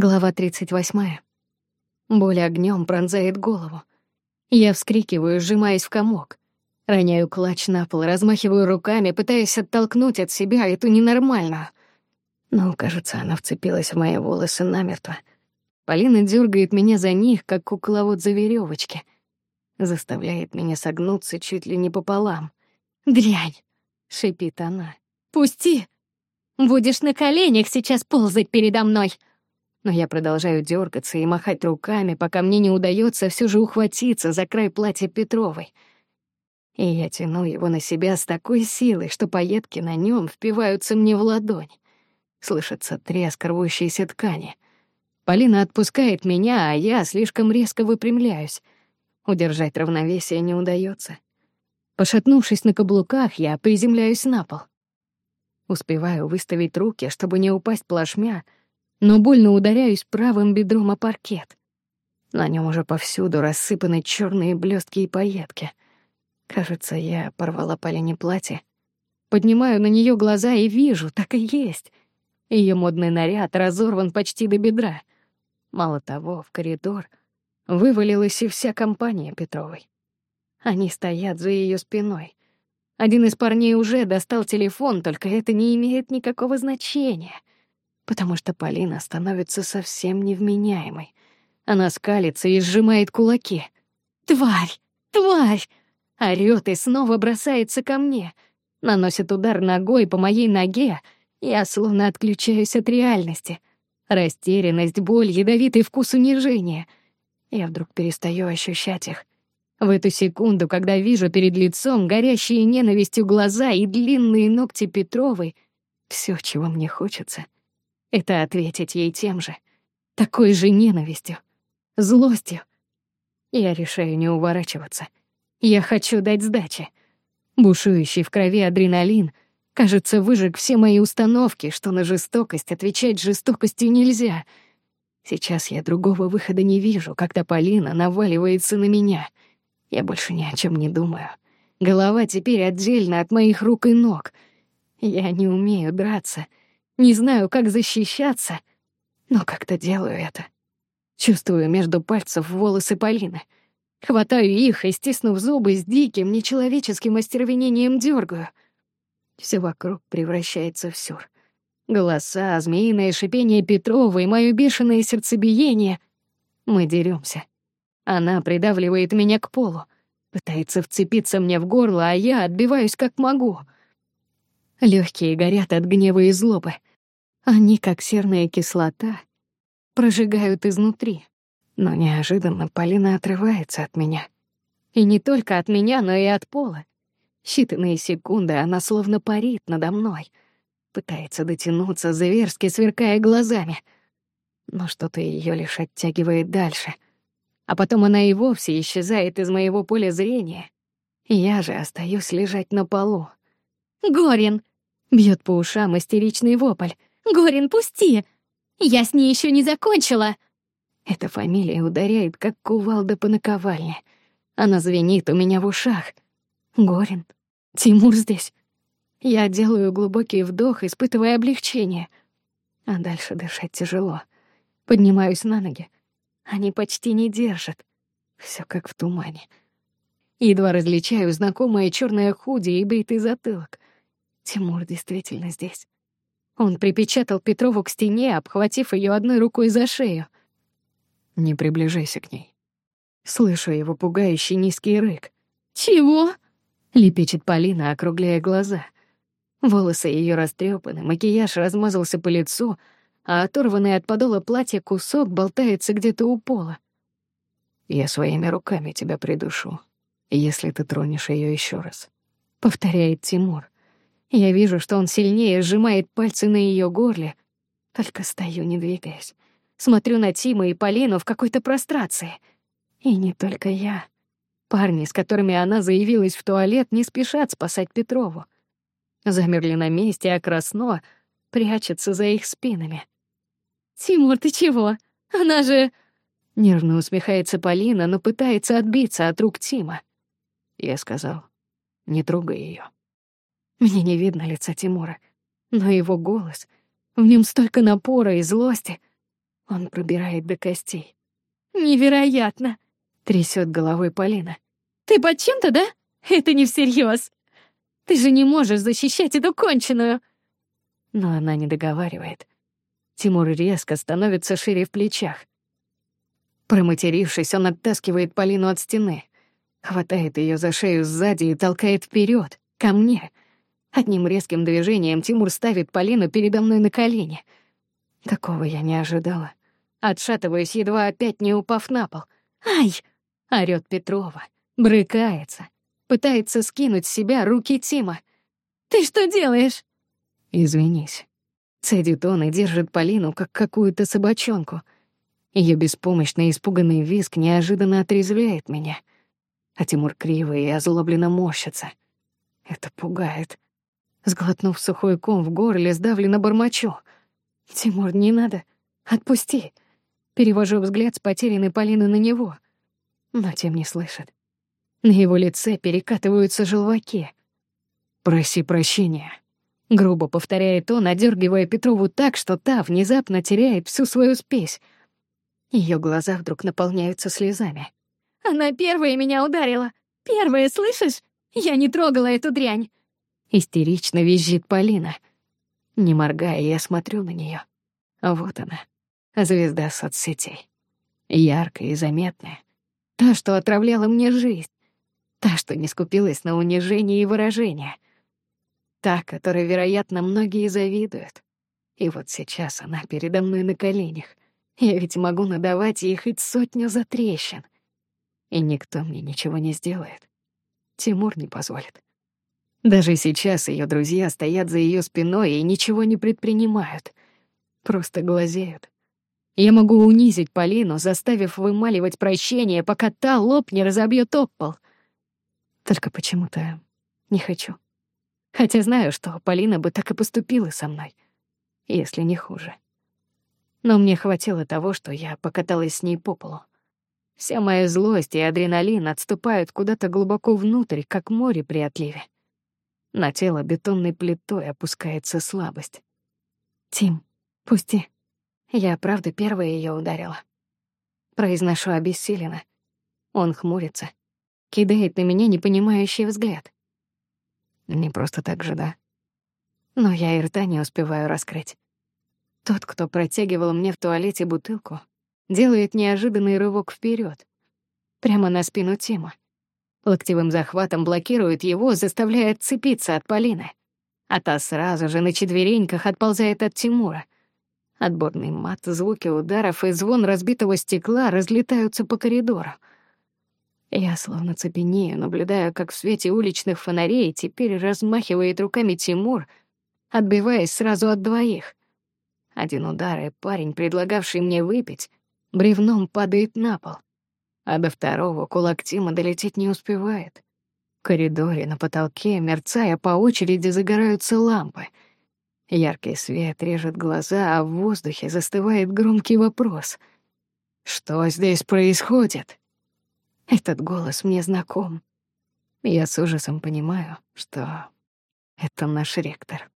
Глава 38. Боль огнем пронзает голову. Я вскрикиваю, сжимаясь в комок. Роняю клатч на пол, размахиваю руками, пытаясь оттолкнуть от себя эту ненормальную. Но, кажется, она вцепилась в мои волосы намертво. Полина дергает меня за них, как кукловод за веревочки, Заставляет меня согнуться чуть ли не пополам. «Дрянь!» — шипит она. «Пусти! Будешь на коленях сейчас ползать передо мной!» Но я продолжаю дергаться и махать руками, пока мне не удается все же ухватиться за край платья Петровой. И я тяну его на себя с такой силой, что пайетки на нем впиваются мне в ладонь. Слышится треск рвущейся ткани. Полина отпускает меня, а я слишком резко выпрямляюсь. Удержать равновесие не удается. Пошатнувшись на каблуках, я приземляюсь на пол. Успеваю выставить руки, чтобы не упасть плашмя — но больно ударяюсь правым бедром о паркет. На нем уже повсюду рассыпаны черные блестки и пайетки. Кажется, я порвала Полине платье. Поднимаю на нее глаза и вижу, так и есть. Ее модный наряд разорван почти до бедра. Мало того, в коридор вывалилась и вся компания Петровой. Они стоят за ее спиной. Один из парней уже достал телефон, только это не имеет никакого значения — потому что Полина становится совсем невменяемой. Она скалится и сжимает кулаки. «Тварь! Тварь!» Орёт и снова бросается ко мне. Наносит удар ногой по моей ноге. Я словно отключаюсь от реальности. Растерянность, боль, ядовитый вкус унижения. Я вдруг перестаю ощущать их. В эту секунду, когда вижу перед лицом горящие ненавистью глаза и длинные ногти Петровой, все, чего мне хочется — это ответить ей тем же, такой же ненавистью, злостью. Я решаю не уворачиваться. Я хочу дать сдачи. Бушующий в крови адреналин, кажется, выжег все мои установки, что на жестокость отвечать жестокостью нельзя. Сейчас я другого выхода не вижу, когда Полина наваливается на меня. Я больше ни о чем не думаю. Голова теперь отдельно от моих рук и ног. Я не умею драться — не знаю, как защищаться, но как-то делаю это. Чувствую между пальцев волосы Полины. Хватаю их и, стиснув зубы, с диким, нечеловеческим остервенением дергаю. Все вокруг превращается в сюр. Голоса, змеиное шипение Петрова и мое бешеное сердцебиение. Мы деремся. Она придавливает меня к полу, пытается вцепиться мне в горло, а я отбиваюсь как могу. Легкие горят от гнева и злобы. Они, как серная кислота, прожигают изнутри. Но неожиданно Полина отрывается от меня. И не только от меня, но и от пола. Считанные секунды она словно парит надо мной. Пытается дотянуться, зверски сверкая глазами. Но что-то ее лишь оттягивает дальше. А потом она и вовсе исчезает из моего поля зрения. Я же остаюсь лежать на полу. «Горин!» — бьет по ушам истеричный вопль. Горин, пусти! Я с ней еще не закончила!» Эта фамилия ударяет, как кувалда по наковальне. Она звенит у меня в ушах. Горин. Тимур здесь. Я делаю глубокий вдох, испытывая облегчение. А дальше дышать тяжело. Поднимаюсь на ноги. Они почти не держат. Все как в тумане. Едва различаю знакомое черное худи и бритый затылок. Тимур действительно здесь. Он припечатал Петрову к стене, обхватив ее одной рукой за шею. «Не приближайся к ней». Слышу его пугающий низкий рык. «Чего?» — лепечет Полина, округляя глаза. Волосы ее растрепаны, макияж размазался по лицу, а оторванный от подола платья кусок болтается где-то у пола. «Я своими руками тебя придушу, если ты тронешь ее еще раз», — повторяет Тимур. Я вижу, что он сильнее сжимает пальцы на ее горле, только стою, не двигаясь. Смотрю на Тима и Полину в какой-то прострации. И не только я. Парни, с которыми она заявилась в туалет, не спешат спасать Петрову. Замерли на месте, а Красно прячется за их спинами. «Тимур, ты чего? Она же...» Нервно усмехается Полина, но пытается отбиться от рук Тима. Я сказал, не трогай ее. Мне не видно лица Тимура, но его голос, в нем столько напора и злости. Он пробирает до костей. «Невероятно!» — трясет головой Полина. «Ты под чем-то, да? Это не всерьез. Ты же не можешь защищать эту конченую!» Но она не договаривает. Тимур резко становится шире в плечах. Проматерившись, он оттаскивает Полину от стены, хватает ее за шею сзади и толкает вперед, ко мне. Одним резким движением Тимур ставит Полину передо мной на колени. Такого я не ожидала. Отшатываюсь, едва опять не упав на пол. «Ай!» — орёт Петрова. Брыкается. Пытается скинуть с себя руки Тима. «Ты что делаешь?» «Извинись». Цедит он и держит Полину, как какую-то собачонку. Ее беспомощный испуганный визг неожиданно отрезвляет меня. А Тимур криво и озлобленно морщится. Это пугает. Сглотнув сухой ком в горле, сдавленно бормочу. «Тимур, не надо. Отпусти». Перевожу взгляд с потерянной Полины на него. Но тем не слышит. На его лице перекатываются желваки. «Проси прощения», — грубо повторяет он, одергивая Петрову так, что та внезапно теряет всю свою спесь. Ее глаза вдруг наполняются слезами. «Она первая меня ударила. Первая, слышишь? Я не трогала эту дрянь». Истерично визжит Полина. Не моргая, я смотрю на нее. Вот она, звезда соцсетей. Яркая и заметная. Та, что отравляла мне жизнь. Та, что не скупилась на унижение и выражение. Та, которой, вероятно, многие завидуют. И вот сейчас она передо мной на коленях. Я ведь могу надавать ей хоть сотню затрещин. И никто мне ничего не сделает. Тимур не позволит. Даже сейчас ее друзья стоят за ее спиной и ничего не предпринимают. Просто глазеют. Я могу унизить Полину, заставив вымаливать прощение, пока та лоб не разобьет об пол. Только почему-то не хочу. Хотя знаю, что Полина бы так и поступила со мной, если не хуже. Но мне хватило того, что я покаталась с ней по полу. Вся моя злость и адреналин отступают куда-то глубоко внутрь, как море при отливе. На тело бетонной плитой опускается слабость. «Тим, пусти», я, правда, первая ее ударила. Произношу обессиленно. Он хмурится, кидает на меня непонимающий взгляд. Не просто так же, да? Но я и рта не успеваю раскрыть. Тот, кто протягивал мне в туалете бутылку, делает неожиданный рывок вперед, прямо на спину Тима. Локтевым захватом блокирует его, заставляя отцепиться от Полины. А та сразу же на четвереньках отползает от Тимура — Отборный мат, звуки ударов и звон разбитого стекла разлетаются по коридору. Я словно цепенею, наблюдая, как в свете уличных фонарей теперь размахивает руками Тимур, отбиваясь сразу от двоих. Один удар, и парень, предлагавший мне выпить, бревном падает на пол, а до второго кулак Тима долететь не успевает. В коридоре на потолке, мерцая по очереди, загораются лампы — Яркий свет режет глаза, а в воздухе застывает громкий вопрос. «Что здесь происходит?» Этот голос мне знаком. Я с ужасом понимаю, что это наш ректор.